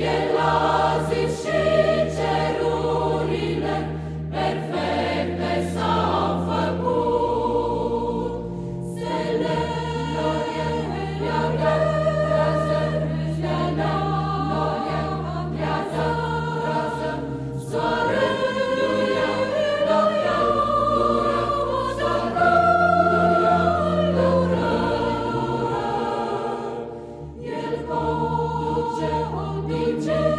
Yeah. 红军。